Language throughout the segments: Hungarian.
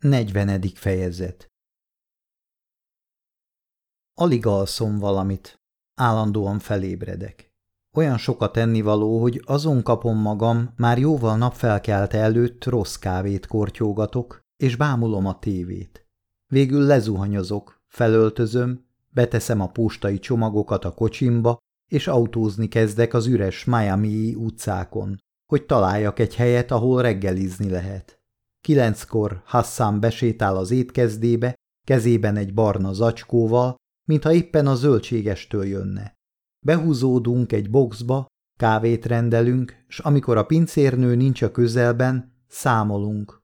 40. fejezet Alig alszom valamit, állandóan felébredek. Olyan sokat ennivaló, hogy azon kapom magam, már jóval napfelkelte előtt rossz kávét kortyógatok, és bámulom a tévét. Végül lezuhanyozok, felöltözöm, beteszem a postai csomagokat a kocsimba, és autózni kezdek az üres Miami utcákon, hogy találjak egy helyet, ahol reggelizni lehet. Kilenckor Hassan besétál az étkezdébe, kezében egy barna zacskóval, mintha éppen a zöldségestől jönne. Behúzódunk egy boxba, kávét rendelünk, s amikor a pincérnő nincs a közelben, számolunk.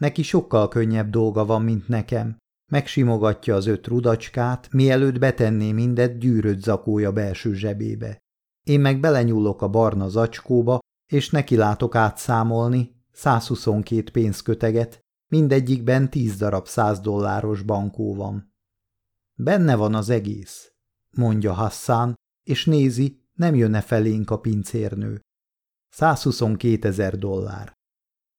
Neki sokkal könnyebb dolga van, mint nekem. Megsimogatja az öt rudacskát, mielőtt betenné mindet gyűrött zakója belső zsebébe. Én meg belenyúlok a barna zacskóba, és neki látok átszámolni, 122 pénzköteget, mindegyikben 10 darab 100 dolláros bankó van. Benne van az egész, mondja Hassan, és nézi, nem jönne felénk a pincérnő. 122 ezer dollár.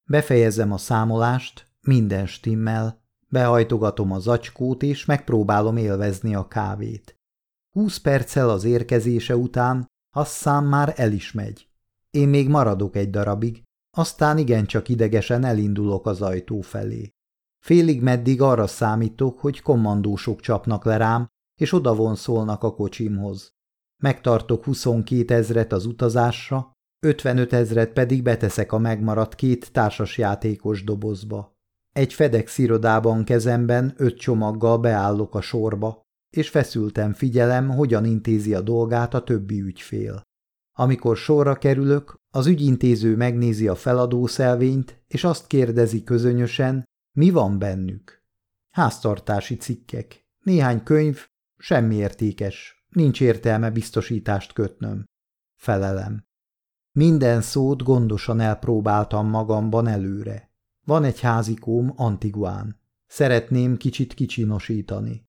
Befejezem a számolást, minden stimmel, behajtogatom a zacskót, és megpróbálom élvezni a kávét. Húsz perccel az érkezése után Hassan már el is megy. Én még maradok egy darabig, aztán igencsak idegesen elindulok az ajtó felé. Félig meddig arra számítok, hogy kommandósok csapnak le rám, és odavonszolnak a kocsimhoz. Megtartok 22 ezret az utazásra, 55 ezret pedig beteszek a megmaradt két társasjátékos dobozba. Egy FedEx irodában kezemben öt csomaggal beállok a sorba, és feszülten figyelem, hogyan intézi a dolgát a többi ügyfél. Amikor sorra kerülök, az ügyintéző megnézi a feladószelvényt, és azt kérdezi közönösen, mi van bennük. Háztartási cikkek, néhány könyv, semmi értékes, nincs értelme biztosítást kötnöm. Felelem. Minden szót gondosan elpróbáltam magamban előre. Van egy házikóm Antiguán. Szeretném kicsit kicsinosítani.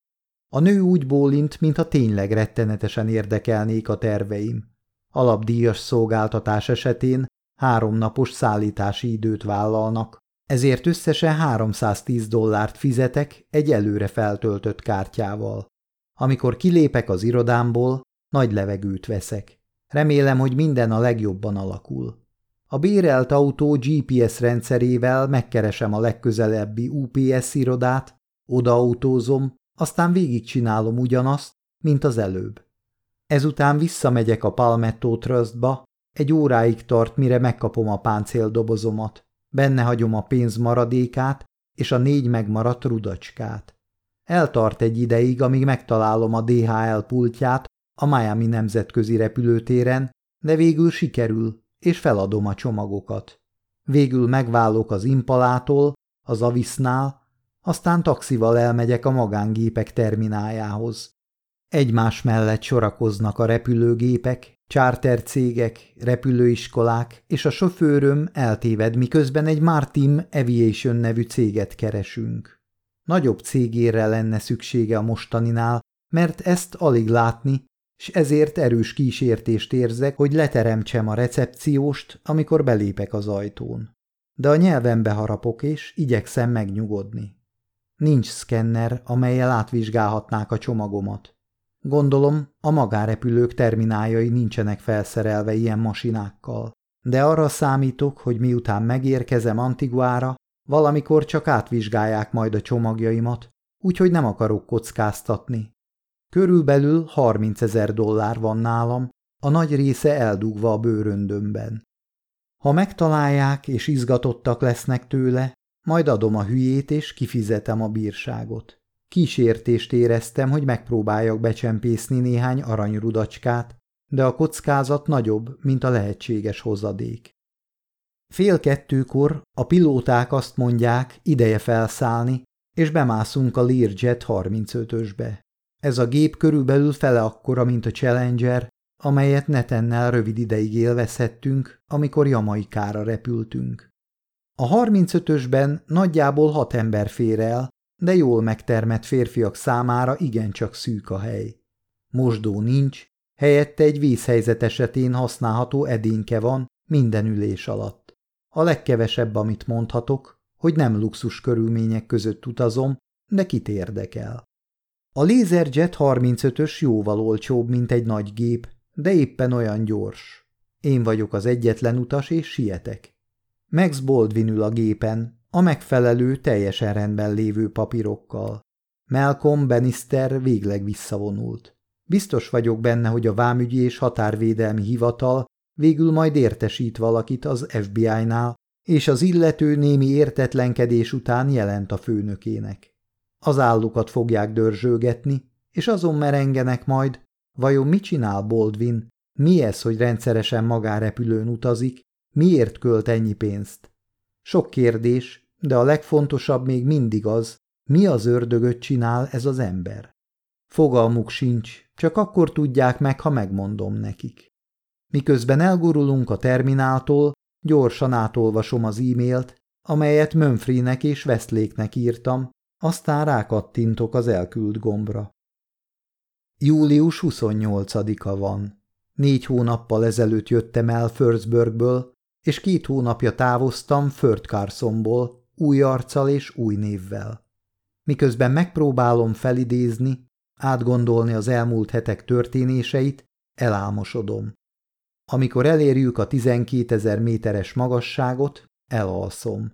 A nő úgy bólint, mintha tényleg rettenetesen érdekelnék a terveim. Alapdíjas szolgáltatás esetén háromnapos szállítási időt vállalnak, ezért összesen 310 dollárt fizetek egy előre feltöltött kártyával. Amikor kilépek az irodámból, nagy levegőt veszek. Remélem, hogy minden a legjobban alakul. A bérelt autó GPS rendszerével megkeresem a legközelebbi UPS irodát, odaautózom, aztán végigcsinálom ugyanazt, mint az előbb. Ezután visszamegyek a Palmetto Trustba, egy óráig tart, mire megkapom a páncéldobozomat. Benne hagyom a pénz maradékát és a négy megmaradt rudacskát. Eltart egy ideig, amíg megtalálom a DHL pultját a Miami nemzetközi repülőtéren, de végül sikerül, és feladom a csomagokat. Végül megválok az Impalától, az Avisnál, aztán taxival elmegyek a magángépek termináljához. Egymás mellett sorakoznak a repülőgépek, cégek, repülőiskolák, és a sofőröm eltéved, miközben egy Martin Aviation nevű céget keresünk. Nagyobb cégére lenne szüksége a mostaninál, mert ezt alig látni, és ezért erős kísértést érzek, hogy leteremtsem a recepcióst, amikor belépek az ajtón. De a nyelvembe harapok, és igyekszem megnyugodni. Nincs szkenner, amelyel átvizsgálhatnák a csomagomat. Gondolom, a magárepülők termináljai nincsenek felszerelve ilyen masinákkal, de arra számítok, hogy miután megérkezem Antiguára, valamikor csak átvizsgálják majd a csomagjaimat, úgyhogy nem akarok kockáztatni. Körülbelül 30 ezer dollár van nálam, a nagy része eldugva a bőröndömben. Ha megtalálják és izgatottak lesznek tőle, majd adom a hülyét és kifizetem a bírságot. Kísértést éreztem, hogy megpróbáljak becsempészni néhány aranyrudacskát, de a kockázat nagyobb, mint a lehetséges hozadék. Fél kettőkor a pilóták azt mondják, ideje felszállni, és bemászunk a Learjet 35-ösbe. Ez a gép körülbelül fele akkora, mint a Challenger, amelyet netennel rövid ideig élvezhettünk, amikor Jamaikára repültünk. A 35-ösben nagyjából hat ember fér el, de jól megtermett férfiak számára igencsak szűk a hely. Mosdó nincs, helyette egy vízhelyzet esetén használható edénke van minden ülés alatt. A legkevesebb, amit mondhatok, hogy nem luxus körülmények között utazom, de kit érdekel. A lézerjet 35-ös jóval olcsóbb, mint egy nagy gép, de éppen olyan gyors. Én vagyok az egyetlen utas, és sietek. Max Baldwin ül a gépen, a megfelelő, teljesen rendben lévő papírokkal. Malcolm Bannister végleg visszavonult. Biztos vagyok benne, hogy a Vámügyi és Határvédelmi Hivatal végül majd értesít valakit az FBI-nál, és az illető némi értetlenkedés után jelent a főnökének. Az állukat fogják dörzsölgetni, és azon merengenek majd, vajon mit csinál Baldwin, mi ez, hogy rendszeresen magárepülőn utazik, miért költ ennyi pénzt? Sok kérdés, de a legfontosabb még mindig az, mi az ördögöt csinál ez az ember. Fogalmuk sincs, csak akkor tudják meg, ha megmondom nekik. Miközben elgurulunk a termináltól, gyorsan átolvasom az e-mailt, amelyet Mönfrének és Westléknek írtam, aztán rákattintok az elküld gombra. Július 28-a van. Négy hónappal ezelőtt jöttem el Firstburgből, és két hónapja távoztam Fört Carsonból, új arccal és új névvel. Miközben megpróbálom felidézni, átgondolni az elmúlt hetek történéseit, elálmosodom. Amikor elérjük a 12 ezer méteres magasságot, elalszom.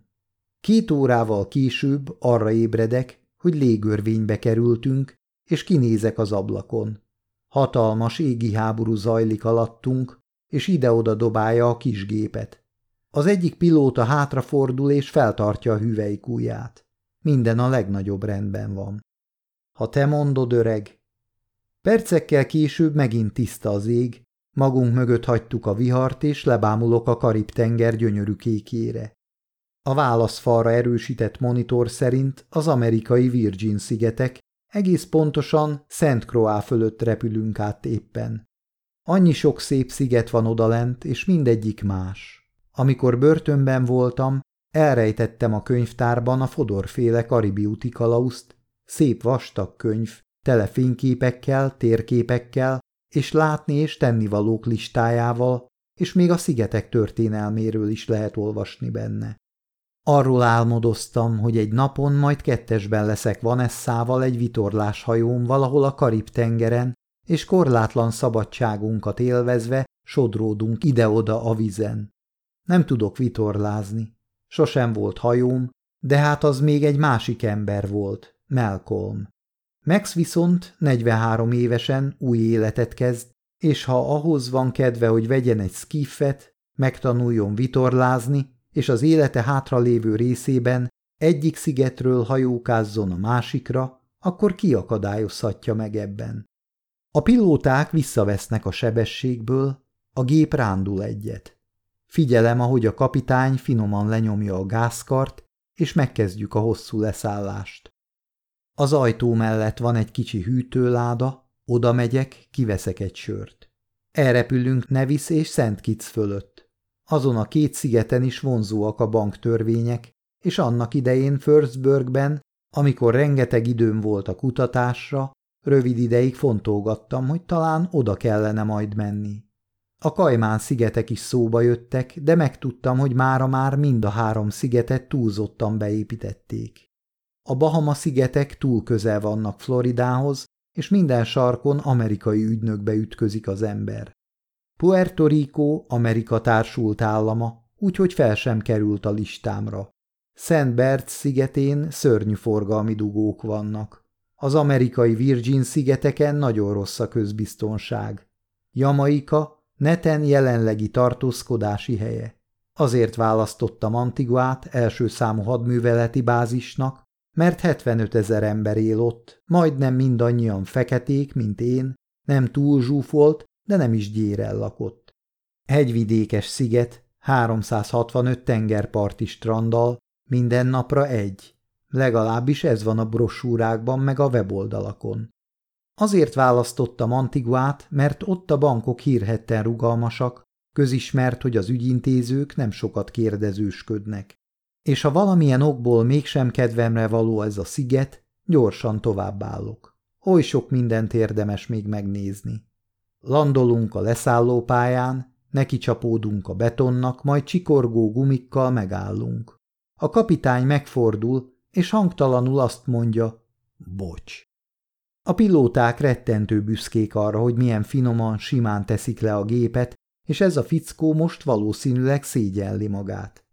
Két órával később arra ébredek, hogy légörvénybe kerültünk, és kinézek az ablakon. Hatalmas égi háború zajlik alattunk, és ide-oda dobálja a kis gépet. Az egyik pilóta hátrafordul és feltartja a hüvelykúját. Minden a legnagyobb rendben van. Ha te mondod, öreg. Percekkel később megint tiszta az ég, magunk mögött hagytuk a vihart, és lebámulok a Karib-tenger gyönyörű kékére. A válaszfalra erősített monitor szerint az amerikai Virgin-szigetek egész pontosan Szent Croix fölött repülünk át éppen. Annyi sok szép sziget van odalent, és mindegyik más. Amikor börtönben voltam, elrejtettem a könyvtárban a Fodorféle karibi úti kalauzt, szép vastag könyv, tele fényképekkel, térképekkel, és látni és tennivalók listájával, és még a szigetek történelméről is lehet olvasni benne. Arról álmodoztam, hogy egy napon majd kettesben leszek Vanessával egy vitorlás hajón valahol a Karib-tengeren, és korlátlan szabadságunkat élvezve sodródunk ide-oda a vizen. Nem tudok vitorlázni. Sosem volt hajóm, de hát az még egy másik ember volt, Malcolm. Max viszont 43 évesen új életet kezd, és ha ahhoz van kedve, hogy vegyen egy skiffet, megtanuljon vitorlázni, és az élete hátralévő részében egyik szigetről hajókázzon a másikra, akkor kiakadályozhatja meg ebben. A pilóták visszavesznek a sebességből, a gép rándul egyet. Figyelem, ahogy a kapitány finoman lenyomja a gázkart, és megkezdjük a hosszú leszállást. Az ajtó mellett van egy kicsi hűtőláda, oda megyek, kiveszek egy sört. Elrepülünk Nevis és Szent Kitts fölött. Azon a két szigeten is vonzóak a banktörvények, és annak idején Firstburgben, amikor rengeteg időm volt a kutatásra, rövid ideig fontolgattam, hogy talán oda kellene majd menni. A Kajmán szigetek is szóba jöttek, de megtudtam, hogy mára már mind a három szigetet túlzottan beépítették. A Bahama-szigetek túl közel vannak Floridához, és minden sarkon amerikai ügynökbe ütközik az ember. Puerto Rico Amerika társult állama, úgyhogy fel sem került a listámra. Szent Bert szigetén szörnyű forgalmi dugók vannak. Az amerikai Virgin szigeteken nagyon rossz a közbiztonság. Jamaika neten jelenlegi tartózkodási helye. Azért választottam Antiguát első számú hadműveleti bázisnak, mert 75 ezer ember él ott, majdnem mindannyian feketék, mint én, nem túl zsúfolt, de nem is gyérel lakott. Hegyvidékes sziget, 365 tengerparti strandal, minden napra egy. Legalábbis ez van a brosúrákban meg a weboldalakon. Azért választottam Antiguát, mert ott a bankok hírhetten rugalmasak, közismert, hogy az ügyintézők nem sokat kérdezősködnek és ha valamilyen okból mégsem kedvemre való ez a sziget, gyorsan továbbállok. Oly sok mindent érdemes még megnézni. Landolunk a leszállópályán, neki csapódunk a betonnak, majd csikorgó gumikkal megállunk. A kapitány megfordul, és hangtalanul azt mondja, bocs. A pilóták rettentő büszkék arra, hogy milyen finoman, simán teszik le a gépet, és ez a fickó most valószínűleg szégyelli magát.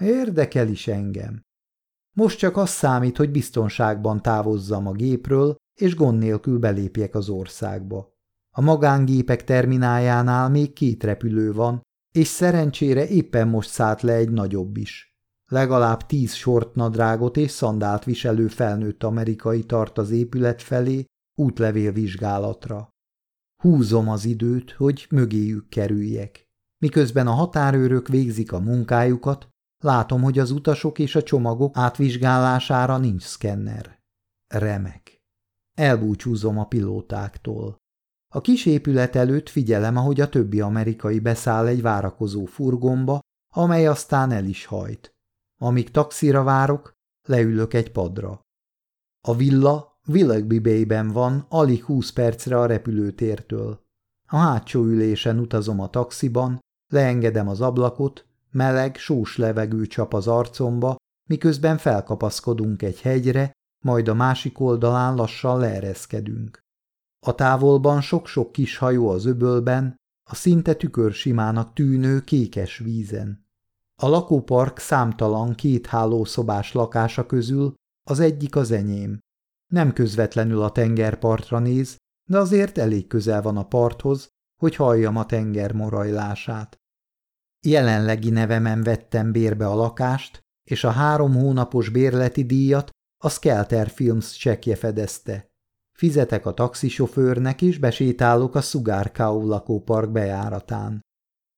Érdekel is engem. Most csak az számít, hogy biztonságban távozzam a gépről, és gond nélkül belépjek az országba. A magángépek terminájánál még két repülő van, és szerencsére éppen most szállt le egy nagyobb is. Legalább tíz sortnadrágot és szandált viselő felnőtt amerikai tart az épület felé útlevél vizsgálatra. Húzom az időt, hogy mögéjük kerüljek. Miközben a határőrök végzik a munkájukat, látom, hogy az utasok és a csomagok átvizsgálására nincs szkenner. Remek. Elbúcsúzom a pilótáktól. A kis épület előtt figyelem, ahogy a többi amerikai beszáll egy várakozó furgomba, amely aztán el is hajt. Amíg taxira várok, leülök egy padra. A villa Willoughby van, alig húsz percre a repülőtértől. A hátsó ülésen utazom a taxiban, leengedem az ablakot, meleg, sós levegő csap az arcomba, miközben felkapaszkodunk egy hegyre, majd a másik oldalán lassan leereszkedünk. A távolban sok-sok kis hajó az öbölben, a szinte tükörsimának tűnő kékes vízen. A lakópark számtalan két hálószobás lakása közül az egyik az enyém. Nem közvetlenül a tengerpartra néz, de azért elég közel van a parthoz, hogy halljam a tenger morajlását. Jelenlegi nevemen vettem bérbe a lakást, és a három hónapos bérleti díjat a Skelter Films csekje fedezte. Fizetek a taxisofőrnek, és besétálok a Sugárkau lakópark bejáratán.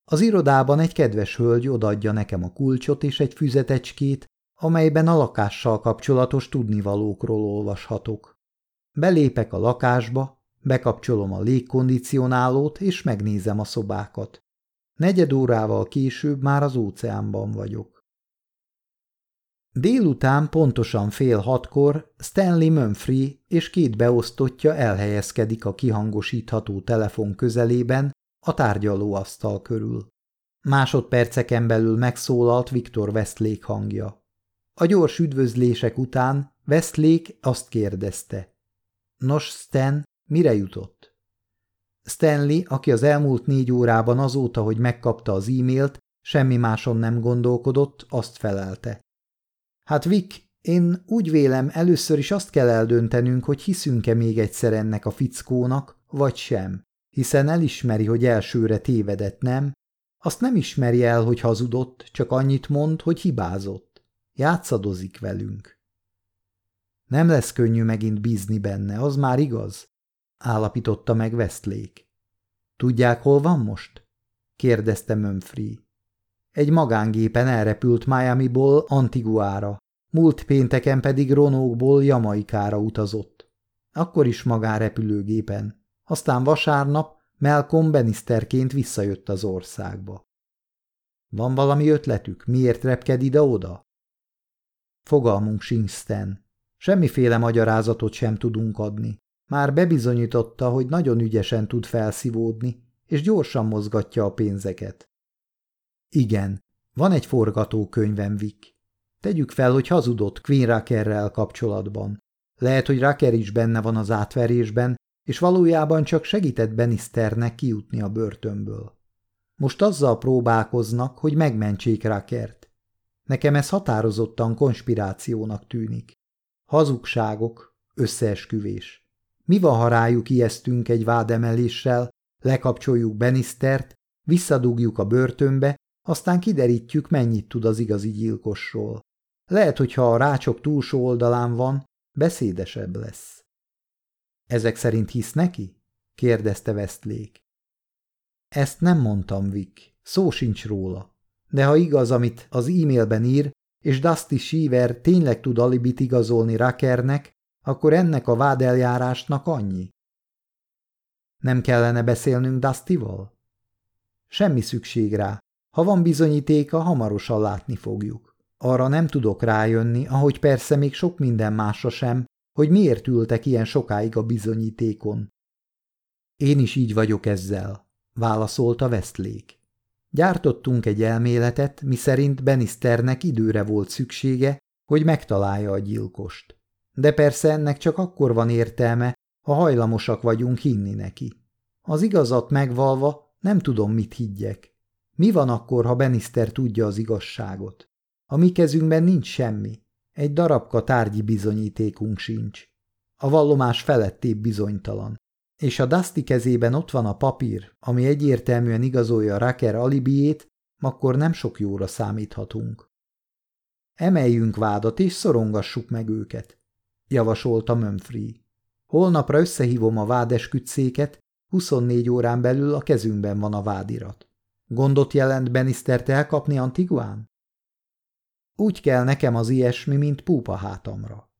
Az irodában egy kedves hölgy odaadja nekem a kulcsot és egy füzetecskét, amelyben a lakással kapcsolatos tudnivalókról olvashatok. Belépek a lakásba, bekapcsolom a légkondicionálót, és megnézem a szobákat. Negyed órával később már az óceánban vagyok. Délután pontosan fél hatkor Stanley Mumfrey és két beosztottja elhelyezkedik a kihangosítható telefon közelében a tárgyalóasztal körül. Másodperceken belül megszólalt Viktor Westlake hangja. A gyors üdvözlések után Westlake azt kérdezte. Nos, Stan, mire jutott? Stanley, aki az elmúlt négy órában azóta, hogy megkapta az e-mailt, semmi máson nem gondolkodott, azt felelte. Hát Vic, én úgy vélem, először is azt kell eldöntenünk, hogy hiszünk-e még egyszer ennek a fickónak, vagy sem, hiszen elismeri, hogy elsőre tévedett, nem? Azt nem ismeri el, hogy hazudott, csak annyit mond, hogy hibázott. Játszadozik velünk. Nem lesz könnyű megint bízni benne, az már igaz? állapította meg Westlake. Tudják, hol van most? kérdezte Mumfrey. Egy magángépen elrepült Miami-ból Antiguára, múlt pénteken pedig Ronókból Jamaikára utazott. Akkor is magánrepülőgépen. Aztán vasárnap Malcolm Benisterként visszajött az országba. Van valami ötletük, miért repked ide-oda? Fogalmunk sincs, Stan. Semmiféle magyarázatot sem tudunk adni. Már bebizonyította, hogy nagyon ügyesen tud felszívódni, és gyorsan mozgatja a pénzeket. Igen, van egy forgatókönyvem, Vic. Tegyük fel, hogy hazudott Queen Rackerrel kapcsolatban. Lehet, hogy Racker is benne van az átverésben, és valójában csak segített Benisternek kijutni a börtönből. Most azzal próbálkoznak, hogy megmentsék Rackert. Nekem ez határozottan konspirációnak tűnik. Hazugságok, összeesküvés. Mi van, ha rájuk ijesztünk egy vádemeléssel, lekapcsoljuk Benistert, visszadugjuk a börtönbe, aztán kiderítjük, mennyit tud az igazi gyilkosról. Lehet, hogyha a rácsok túlsó oldalán van, beszédesebb lesz. Ezek szerint hisz neki? kérdezte Westlake. Ezt nem mondtam, Vic, szó sincs róla. De ha igaz, amit az e-mailben ír, és Dusty Shiver tényleg tud alibit igazolni Rackernek, akkor ennek a vádeljárásnak annyi. Nem kellene beszélnünk Dustyval? Semmi szükség rá, ha van bizonyítéka, hamarosan látni fogjuk. Arra nem tudok rájönni, ahogy persze még sok minden másra sem, hogy miért ültek ilyen sokáig a bizonyítékon. Én is így vagyok ezzel, válaszolta Westlake. Gyártottunk egy elméletet, miszerint Benisternek időre volt szüksége, hogy megtalálja a gyilkost. De persze ennek csak akkor van értelme, ha hajlamosak vagyunk hinni neki. Az igazat megvalva nem tudom, mit higgyek. Mi van akkor, ha Benister tudja az igazságot? A mi kezünkben nincs semmi. Egy darabka tárgyi bizonyítékunk sincs. A vallomás felettébb bizonytalan. És a Dusty kezében ott van a papír, ami egyértelműen igazolja Raker alibiét, akkor nem sok jóra számíthatunk. Emeljünk vádat és szorongassuk meg őket, javasolta Mumfree. Holnapra összehívom a vádeskütszéket, 24 órán belül a kezünkben van a vádirat. Gondot jelent Benisztert elkapni Antiguán? Úgy kell nekem az ilyesmi, mint púpa hátamra.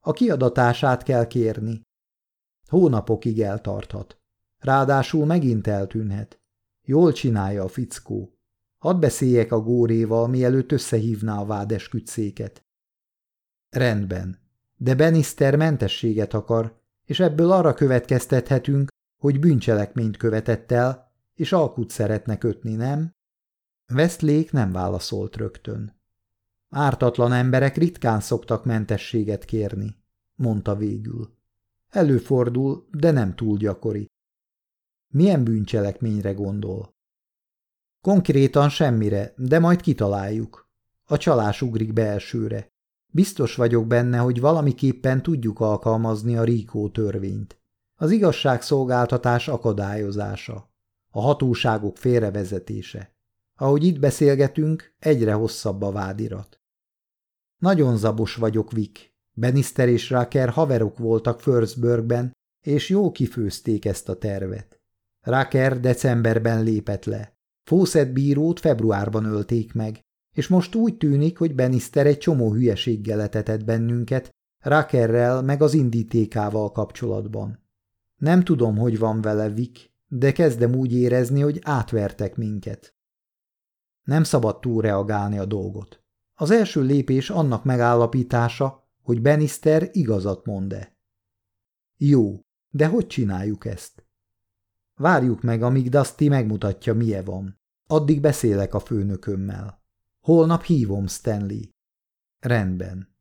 A kiadatását kell kérni. Hónapokig eltarthat. Ráadásul megint eltűnhet. Jól csinálja a fickó. Hadd beszéljek a góréval, mielőtt összehívná a vádeskütszéket. Rendben, de Benister mentességet akar, és ebből arra következtethetünk, hogy bűncselekményt követett el, és alkut szeretne kötni, nem? Westlake nem válaszolt rögtön. Ártatlan emberek ritkán szoktak mentességet kérni, mondta végül. Előfordul, de nem túl gyakori. Milyen bűncselekményre gondol? Konkrétan semmire, de majd kitaláljuk. A csalás ugrik belsőre. Biztos vagyok benne, hogy valamiképpen tudjuk alkalmazni a Ríkó törvényt. Az igazságszolgáltatás akadályozása. A hatóságok félrevezetése. Ahogy itt beszélgetünk, egyre hosszabb a vádirat. Nagyon zabos vagyok, Vic. Benister és Raker haverok voltak Firstburgben, és jó kifőzték ezt a tervet. Raker decemberben lépett le. Fawcett bírót februárban ölték meg, és most úgy tűnik, hogy Benister egy csomó hülyeséggel etetett bennünket, Rakerrel meg az indítékával kapcsolatban. Nem tudom, hogy van vele Vic, de kezdem úgy érezni, hogy átvertek minket. Nem szabad túlreagálni a dolgot. Az első lépés annak megállapítása, hogy Benister igazat mond-e. Jó, de hogy csináljuk ezt? Várjuk meg, amíg Dusty megmutatja, milyen van. Addig beszélek a főnökömmel. Holnap hívom Stanley. Rendben.